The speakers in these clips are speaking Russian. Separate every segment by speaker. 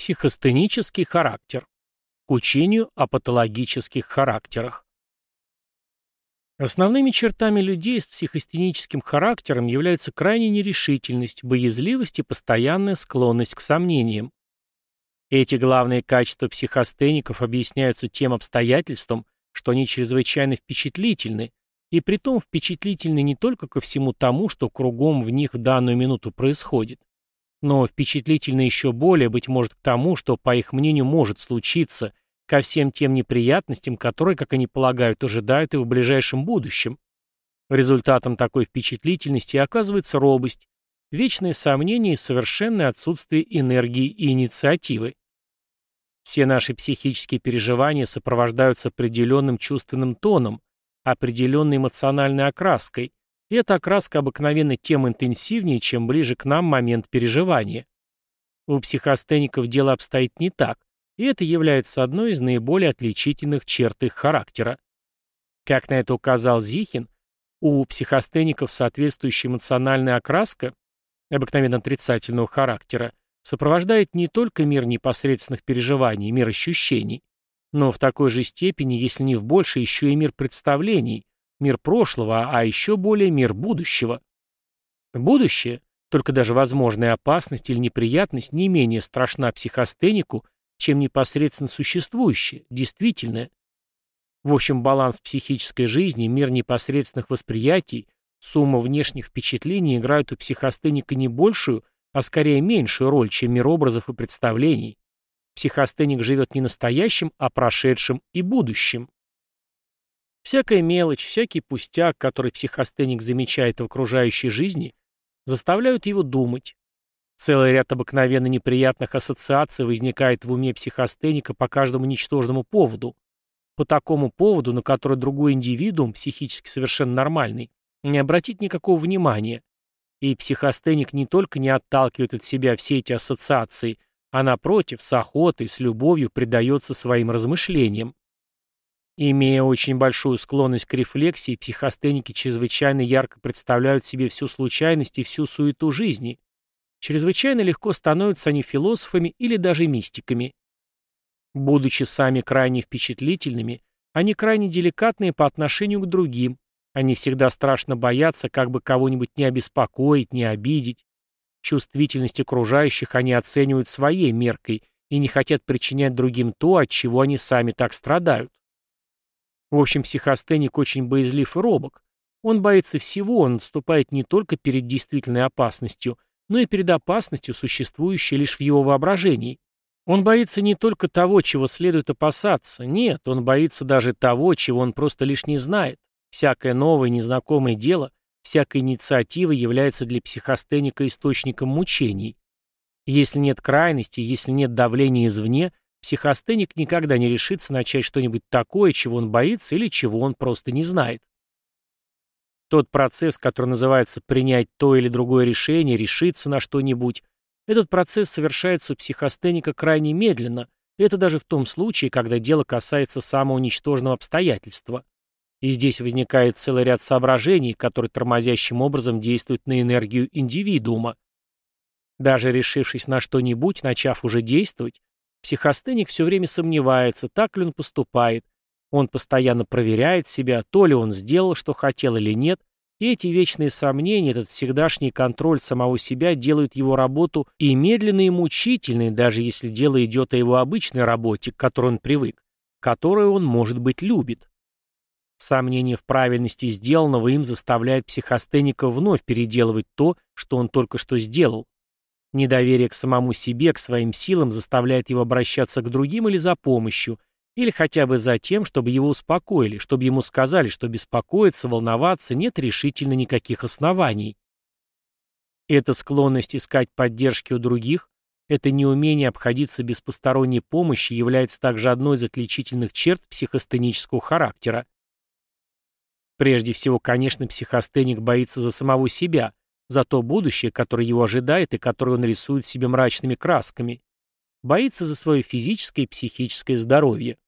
Speaker 1: Психостенический характер. К учению о патологических характерах. Основными чертами людей с психостеническим характером являются крайняя нерешительность, боязливость и постоянная склонность к сомнениям. Эти главные качества психостеников объясняются тем обстоятельством, что они чрезвычайно впечатлительны, и притом впечатлительны не только ко всему тому, что кругом в них в данную минуту происходит, но впечатлительны еще более, быть может, к тому, что, по их мнению, может случиться, ко всем тем неприятностям, которые, как они полагают, ожидают и в ближайшем будущем. Результатом такой впечатлительности оказывается робость, вечные сомнения и совершенное отсутствие энергии и инициативы. Все наши психические переживания сопровождаются определенным чувственным тоном, определенной эмоциональной окраской, эта окраска обыкновенно тем интенсивнее, чем ближе к нам момент переживания. У психостеников дело обстоит не так, и это является одной из наиболее отличительных черт их характера. Как на это указал Зихин, у психостеников соответствующая эмоциональная окраска, обыкновенно отрицательного характера, сопровождает не только мир непосредственных переживаний, мир ощущений, но в такой же степени, если не в большей, еще и мир представлений, мир прошлого, а еще более мир будущего. Будущее, только даже возможная опасность или неприятность не менее страшна психостенику, чем непосредственно существующее, действительное. В общем, баланс психической жизни, мир непосредственных восприятий, сумма внешних впечатлений играют у психостеника не большую, а скорее меньшую роль, чем мир образов и представлений. Психостеник живет не настоящим, а прошедшим и будущим. Всякая мелочь, всякий пустяк, который психостеник замечает в окружающей жизни, заставляют его думать. Целый ряд обыкновенно неприятных ассоциаций возникает в уме психостеника по каждому ничтожному поводу. По такому поводу, на который другой индивидуум, психически совершенно нормальный, не обратит никакого внимания. И психостеник не только не отталкивает от себя все эти ассоциации, а напротив, с охотой, с любовью предается своим размышлениям. Имея очень большую склонность к рефлексии, психостеники чрезвычайно ярко представляют себе всю случайность и всю суету жизни. Чрезвычайно легко становятся они философами или даже мистиками. Будучи сами крайне впечатлительными, они крайне деликатные по отношению к другим, они всегда страшно боятся, как бы кого-нибудь не обеспокоить, не обидеть. Чувствительность окружающих они оценивают своей меркой и не хотят причинять другим то, от чего они сами так страдают. В общем, психостеник очень боязлив и робок. Он боится всего, он отступает не только перед действительной опасностью, но и перед опасностью, существующей лишь в его воображении. Он боится не только того, чего следует опасаться, нет, он боится даже того, чего он просто лишь не знает. Всякое новое, незнакомое дело, всякая инициатива является для психостеника источником мучений. Если нет крайности, если нет давления извне, психостеник никогда не решится начать что-нибудь такое, чего он боится или чего он просто не знает. Тот процесс, который называется принять то или другое решение, решиться на что-нибудь, этот процесс совершается у психостеника крайне медленно, это даже в том случае, когда дело касается самого ничтожного обстоятельства. И здесь возникает целый ряд соображений, которые тормозящим образом действуют на энергию индивидуума. Даже решившись на что-нибудь, начав уже действовать, психостеник все время сомневается, так ли он поступает. Он постоянно проверяет себя, то ли он сделал, что хотел или нет, и эти вечные сомнения, этот всегдашний контроль самого себя делают его работу и медленной, и мучительной, даже если дело идет о его обычной работе, к которой он привык, которую он, может быть, любит. Сомнение в правильности сделанного им заставляет психостеника вновь переделывать то, что он только что сделал. Недоверие к самому себе, к своим силам заставляет его обращаться к другим или за помощью, или хотя бы за тем, чтобы его успокоили, чтобы ему сказали, что беспокоиться, волноваться нет решительно никаких оснований. Эта склонность искать поддержки у других, это неумение обходиться без посторонней помощи является также одной из отличительных черт психостенического характера. Прежде всего, конечно, психостеник боится за самого себя, за то будущее, которое его ожидает и которое он рисует себе мрачными красками. Боится за свое физическое и психическое здоровье.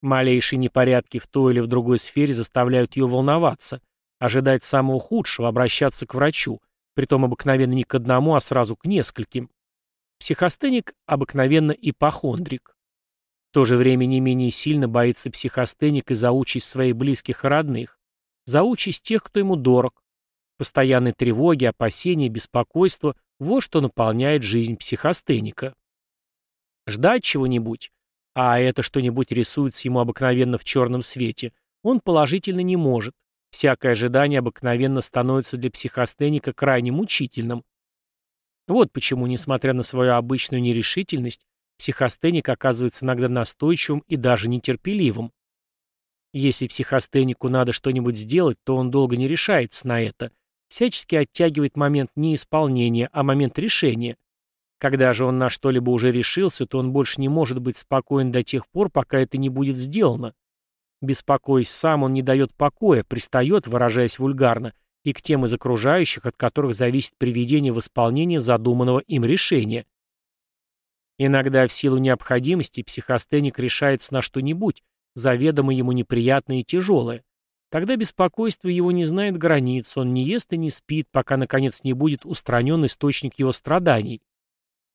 Speaker 1: Малейшие непорядки в той или в другой сфере заставляют ее волноваться, ожидать самого худшего, обращаться к врачу, притом обыкновенно не к одному, а сразу к нескольким. Психостеник обыкновенно ипохондрик. В то же время не менее сильно боится психостеник и за участь своих близких и родных, за участь тех, кто ему дорог. Постоянные тревоги, опасения, беспокойство – вот что наполняет жизнь психостеника. Ждать чего-нибудь, а это что-нибудь рисуется ему обыкновенно в черном свете, он положительно не может. Всякое ожидание обыкновенно становится для психостеника крайне мучительным. Вот почему, несмотря на свою обычную нерешительность, психостеник оказывается иногда настойчивым и даже нетерпеливым. Если психостенику надо что-нибудь сделать, то он долго не решается на это, всячески оттягивает момент не исполнения, а момент решения. Когда же он на что-либо уже решился, то он больше не может быть спокоен до тех пор, пока это не будет сделано. Беспокоясь сам, он не дает покоя, пристает, выражаясь вульгарно, и к тем из окружающих, от которых зависит приведение в исполнение задуманного им решения. Иногда в силу необходимости психостеник решается на что-нибудь, заведомо ему неприятное и тяжелое. Тогда беспокойство его не знает границ, он не ест и не спит, пока, наконец, не будет устранен источник его страданий.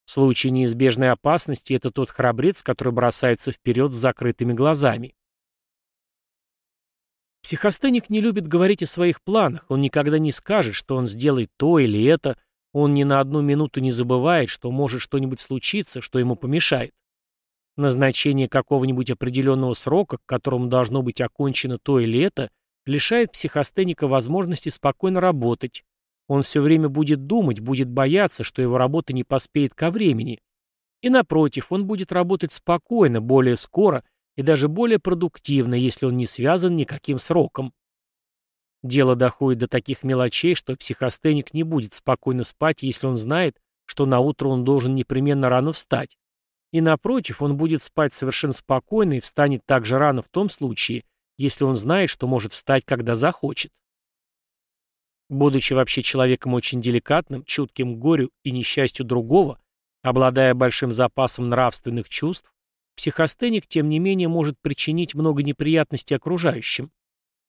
Speaker 1: В случае неизбежной опасности это тот храбрец, который бросается вперед с закрытыми глазами. Психостеник не любит говорить о своих планах, он никогда не скажет, что он сделает то или это, он ни на одну минуту не забывает, что может что-нибудь случиться, что ему помешает. Назначение какого-нибудь определенного срока, к которому должно быть окончено то или это, лишает психостеника возможности спокойно работать. Он все время будет думать, будет бояться, что его работа не поспеет ко времени. И напротив, он будет работать спокойно, более скоро и даже более продуктивно, если он не связан никаким сроком. Дело доходит до таких мелочей, что психостеник не будет спокойно спать, если он знает, что на утро он должен непременно рано встать. И напротив, он будет спать совершенно спокойно и встанет так же рано в том случае, если он знает, что может встать, когда захочет. Будучи вообще человеком очень деликатным, чутким к горю и несчастью другого, обладая большим запасом нравственных чувств, Психостеник, тем не менее, может причинить много неприятностей окружающим.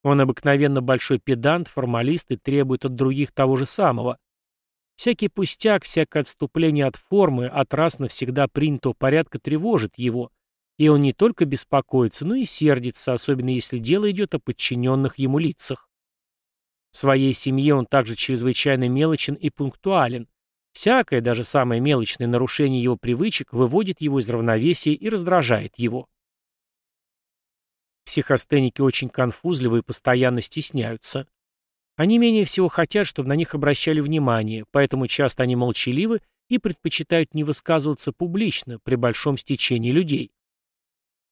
Speaker 1: Он обыкновенно большой педант, формалист и требует от других того же самого. Всякий пустяк, всякое отступление от формы, от раз навсегда принятого порядка тревожит его, и он не только беспокоится, но и сердится, особенно если дело идет о подчиненных ему лицах. В своей семье он также чрезвычайно мелочен и пунктуален, Всякое, даже самое мелочное нарушение его привычек выводит его из равновесия и раздражает его. Психостеники очень конфузливы и постоянно стесняются. Они менее всего хотят, чтобы на них обращали внимание, поэтому часто они молчаливы и предпочитают не высказываться публично при большом стечении людей.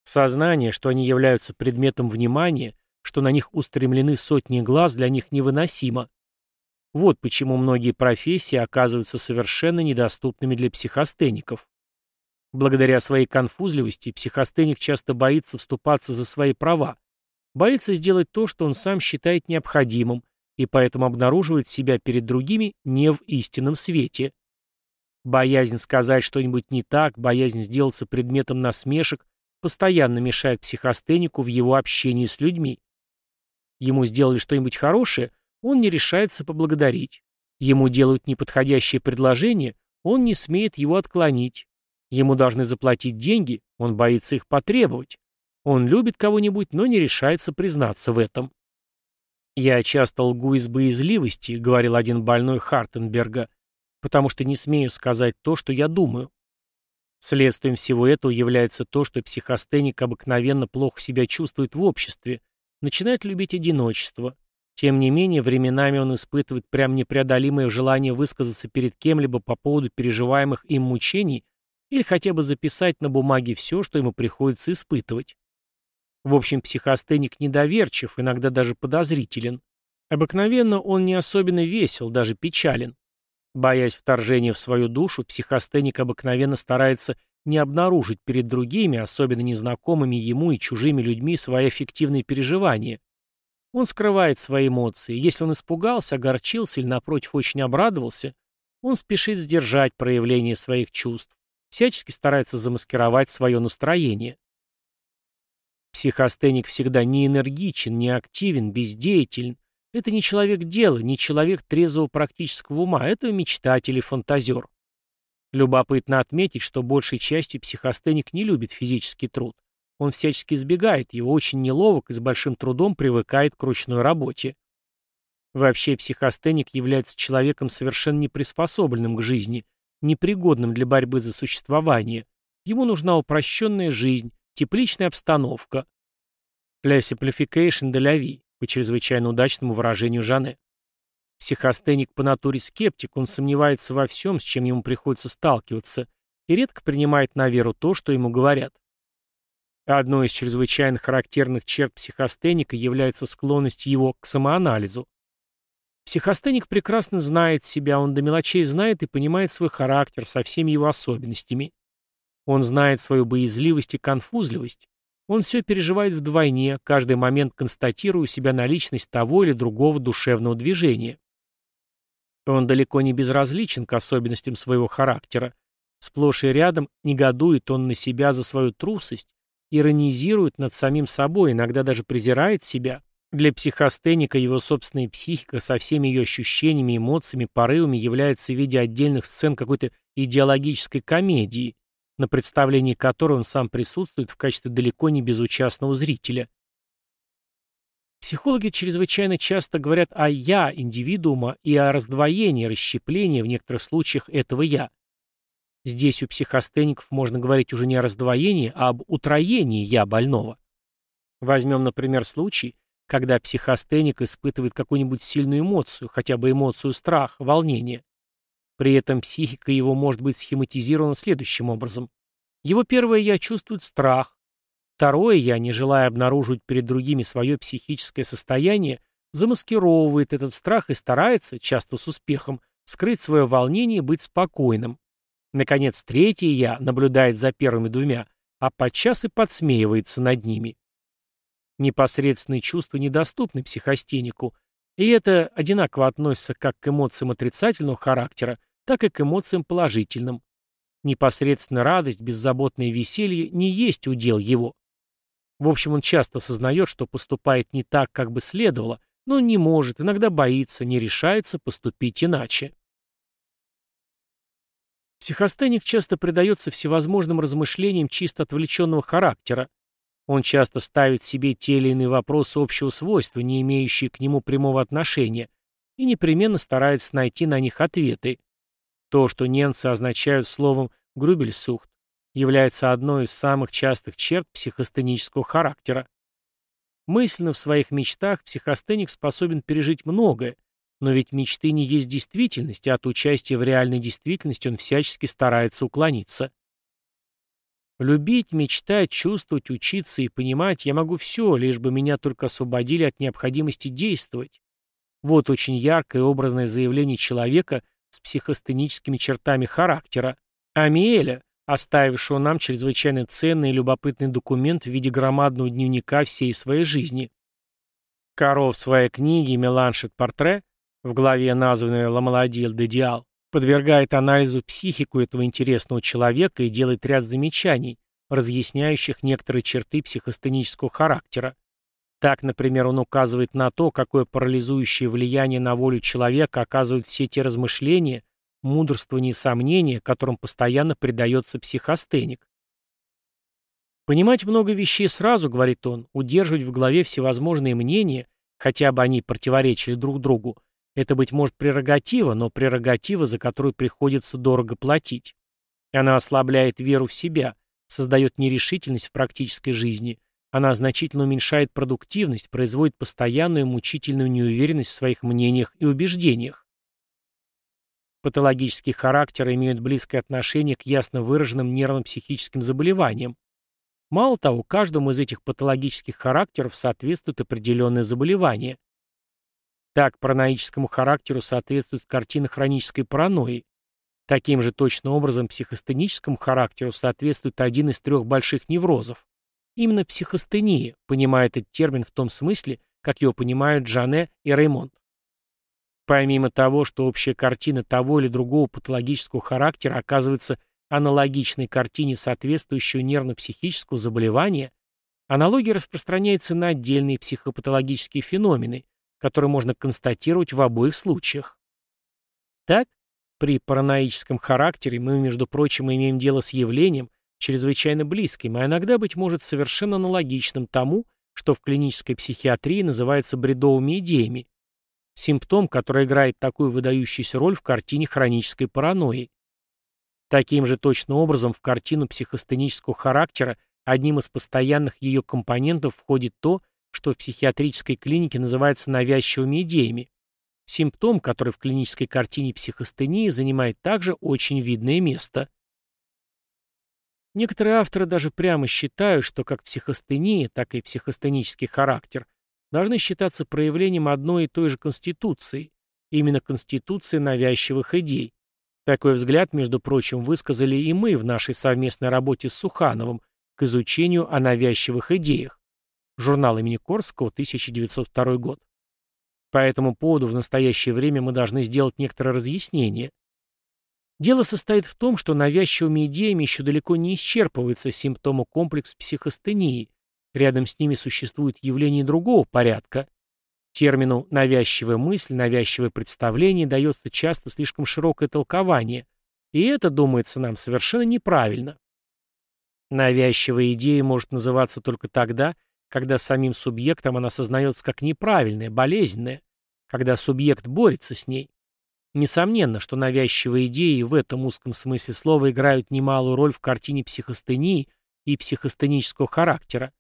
Speaker 1: Сознание, что они являются предметом внимания, что на них устремлены сотни глаз, для них невыносимо. Вот почему многие профессии оказываются совершенно недоступными для психостеников. Благодаря своей конфузливости психостеник часто боится вступаться за свои права, боится сделать то, что он сам считает необходимым, и поэтому обнаруживает себя перед другими не в истинном свете. Боязнь сказать что-нибудь не так, боязнь сделаться предметом насмешек постоянно мешает психостенику в его общении с людьми. Ему сделали что-нибудь хорошее, он не решается поблагодарить. Ему делают неподходящее предложение, он не смеет его отклонить. Ему должны заплатить деньги, он боится их потребовать. Он любит кого-нибудь, но не решается признаться в этом. «Я часто лгу из боязливости», — говорил один больной Хартенберга, «потому что не смею сказать то, что я думаю». Следствием всего этого является то, что психостеник обыкновенно плохо себя чувствует в обществе, начинает любить одиночество, тем не менее, временами он испытывает прям непреодолимое желание высказаться перед кем-либо по поводу переживаемых им мучений или хотя бы записать на бумаге все, что ему приходится испытывать. В общем, психостеник недоверчив, иногда даже подозрителен. Обыкновенно он не особенно весел, даже печален. Боясь вторжения в свою душу, психостеник обыкновенно старается не обнаружить перед другими, особенно незнакомыми ему и чужими людьми, свои аффективные переживания. Он скрывает свои эмоции. Если он испугался, огорчился или, напротив, очень обрадовался, он спешит сдержать проявление своих чувств, всячески старается замаскировать свое настроение. Психостеник всегда не энергичен, не активен, бездеятелен. Это не человек дела, не человек трезвого практического ума, это мечтатель и фантазер. Любопытно отметить, что большей частью психостеник не любит физический труд. Он всячески избегает его, очень неловок и с большим трудом привыкает к ручной работе. Вообще психостеник является человеком совершенно неприспособленным к жизни, непригодным для борьбы за существование. Ему нужна упрощенная жизнь, тепличная обстановка. «La simplification de la vie», по чрезвычайно удачному выражению Жане. Психостеник по натуре скептик, он сомневается во всем, с чем ему приходится сталкиваться, и редко принимает на веру то, что ему говорят. Одной из чрезвычайно характерных черт психостеника является склонность его к самоанализу. Психостеник прекрасно знает себя, он до мелочей знает и понимает свой характер со всеми его особенностями. Он знает свою боязливость и конфузливость. Он все переживает вдвойне, каждый момент констатируя у себя наличность того или другого душевного движения. Он далеко не безразличен к особенностям своего характера. Сплошь и рядом негодует он на себя за свою трусость, иронизирует над самим собой, иногда даже презирает себя. Для психостеника его собственная психика со всеми ее ощущениями, эмоциями, порывами является в виде отдельных сцен какой-то идеологической комедии, на представлении которой он сам присутствует в качестве далеко не безучастного зрителя. Психологи чрезвычайно часто говорят о «я» индивидуума и о раздвоении, расщеплении в некоторых случаях этого «я». Здесь у психостеников можно говорить уже не о раздвоении, а об утроении «я» больного. Возьмем, например, случай, когда психостеник испытывает какую-нибудь сильную эмоцию, хотя бы эмоцию страха, волнения. При этом психика его может быть схематизирована следующим образом. Его первое «я» чувствует страх, Второе «я», не желая обнаруживать перед другими свое психическое состояние, замаскировывает этот страх и старается, часто с успехом, скрыть свое волнение и быть спокойным. Наконец, третье «я» наблюдает за первыми двумя, а подчас и подсмеивается над ними. Непосредственные чувства недоступны психостенику, и это одинаково относится как к эмоциям отрицательного характера, так и к эмоциям положительным. Непосредственно радость, беззаботное веселье не есть удел его. В общем, он часто осознает, что поступает не так, как бы следовало, но не может, иногда боится, не решается поступить иначе. Психостеник часто предается всевозможным размышлениям чисто отвлеченного характера. Он часто ставит себе те или иные вопросы общего свойства, не имеющие к нему прямого отношения, и непременно старается найти на них ответы. То, что немцы означают словом «грубельсухт», является одной из самых частых черт психостенического характера. Мысленно в своих мечтах психостеник способен пережить многое, но ведь мечты не есть действительность, а от участия в реальной действительности он всячески старается уклониться. Любить, мечтать, чувствовать, учиться и понимать я могу все, лишь бы меня только освободили от необходимости действовать. Вот очень яркое образное заявление человека с психостеническими чертами характера. Амиэля, оставившего нам чрезвычайно ценный и любопытный документ в виде громадного дневника всей своей жизни. Каро в своей книге «Меланшет Портре» в главе, названной «Ла Маладил де Диал», подвергает анализу психику этого интересного человека и делает ряд замечаний, разъясняющих некоторые черты психостенического характера. Так, например, он указывает на то, какое парализующее влияние на волю человека оказывают все те размышления, мудрствование и сомнение, которым постоянно предается психостеник. Понимать много вещей сразу, говорит он, удерживать в голове всевозможные мнения, хотя бы они противоречили друг другу, это, быть может, прерогатива, но прерогатива, за которую приходится дорого платить. Она ослабляет веру в себя, создает нерешительность в практической жизни, она значительно уменьшает продуктивность, производит постоянную мучительную неуверенность в своих мнениях и убеждениях. Патологический характер имеют близкое отношение к ясно выраженным нервно-психическим заболеваниям. Мало того, каждому из этих патологических характеров соответствует определенное заболевание. Так, параноическому характеру соответствует картина хронической паранойи. Таким же точно образом психостеническому характеру соответствует один из трех больших неврозов. Именно психостения, понимая этот термин в том смысле, как его понимают Джане и Реймонд. Помимо того, что общая картина того или другого патологического характера оказывается аналогичной картине соответствующего нервно-психического заболевания, аналогия распространяется на отдельные психопатологические феномены, которые можно констатировать в обоих случаях. Так, При параноическом характере мы, между прочим, имеем дело с явлением, чрезвычайно близким, а иногда, быть может, совершенно аналогичным тому, что в клинической психиатрии называется бредовыми идеями. Симптом, который играет такую выдающуюся роль в картине хронической паранойи. Таким же точно образом в картину психостенического характера одним из постоянных ее компонентов входит то, что в психиатрической клинике называется навязчивыми идеями. Симптом, который в клинической картине психостении занимает также очень видное место. Некоторые авторы даже прямо считают, что как психостения, так и психостенический характер должны считаться проявлением одной и той же конституции, именно конституции навязчивых идей. Такой взгляд, между прочим, высказали и мы в нашей совместной работе с Сухановым к изучению о навязчивых идеях. Журнал имени Корского, 1902 год. По этому поводу в настоящее время мы должны сделать некоторое разъяснение. Дело состоит в том, что навязчивыми идеями еще далеко не исчерпывается симптомокомплекс психостении. Рядом с ними существует явление другого порядка. Термину «навязчивая мысль», «навязчивое представление» дается часто слишком широкое толкование, и это, думается нам, совершенно неправильно. Навязчивая идея может называться только тогда, когда самим субъектом она осознается как неправильная, болезненная, когда субъект борется с ней. Несомненно, что навязчивые идеи в этом узком смысле слова играют немалую роль в картине психостении и психостенического характера.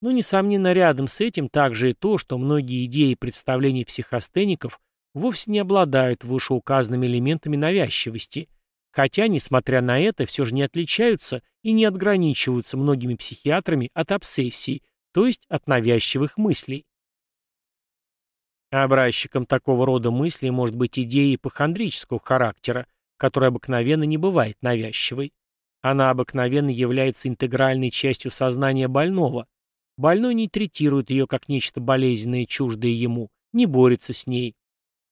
Speaker 1: Но, несомненно, рядом с этим также и то, что многие идеи и представления психостеников вовсе не обладают вышеуказанными элементами навязчивости, хотя, несмотря на это, все же не отличаются и не отграничиваются многими психиатрами от обсессий, то есть от навязчивых мыслей. Образчиком такого рода мыслей может быть идея ипохондрического характера, которая обыкновенно не бывает навязчивой. Она обыкновенно является интегральной частью сознания больного. Больной не третирует ее как нечто болезненное чуждое ему, не борется с ней.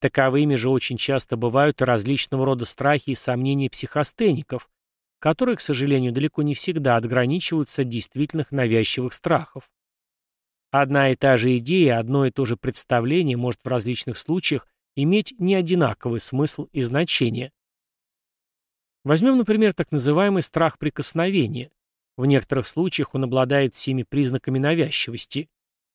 Speaker 1: Таковыми же очень часто бывают и различного рода страхи и сомнения психостеников, которые, к сожалению, далеко не всегда отграничиваются от действительных навязчивых страхов. Одна и та же идея, одно и то же представление может в различных случаях иметь неодинаковый смысл и значение. Возьмем, например, так называемый страх прикосновения. В некоторых случаях он обладает всеми признаками навязчивости.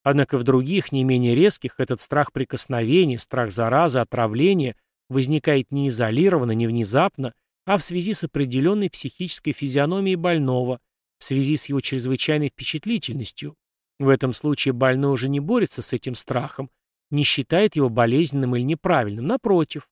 Speaker 1: Однако в других, не менее резких, этот страх прикосновения, страх заразы, отравления возникает не изолированно, не внезапно, а в связи с определенной психической физиономией больного, в связи с его чрезвычайной впечатлительностью, в этом случае больной уже не борется с этим страхом, не считает его болезненным или неправильным. Напротив,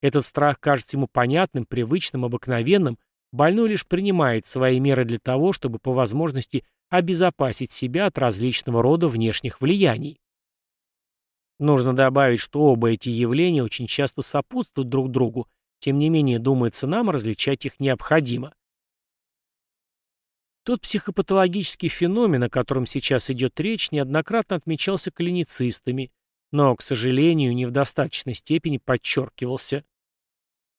Speaker 1: этот страх кажется ему понятным, привычным, обыкновенным, больной лишь принимает свои меры для того, чтобы по возможности обезопасить себя от различного рода внешних влияний. Нужно добавить, что оба эти явления очень часто сопутствуют друг другу, тем не менее, думается нам, различать их необходимо. Тот психопатологический феномен, о котором сейчас идет речь, неоднократно отмечался клиницистами, но, к сожалению, не в достаточной степени подчеркивался.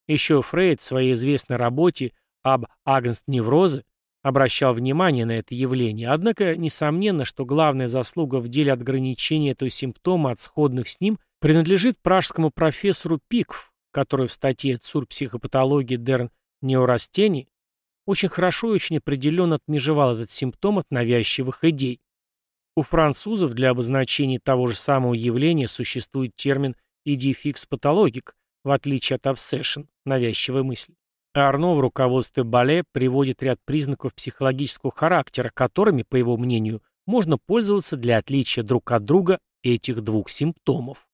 Speaker 1: Еще Фрейд в своей известной работе об агнст-неврозе обращал внимание на это явление, однако несомненно, что главная заслуга в деле отграничения этого симптома от сходных с ним принадлежит пражскому профессору Пикв, который в статье «Цур психопатологии Дерн неурастений» очень хорошо и очень определенно отмежевал этот симптом от навязчивых идей. У французов для обозначения того же самого явления существует термин «идификс патологик», в отличие от obsession, навязчивая мысль. А Арно в руководстве Бале приводит ряд признаков психологического характера, которыми, по его мнению, можно пользоваться для отличия друг от друга этих двух симптомов.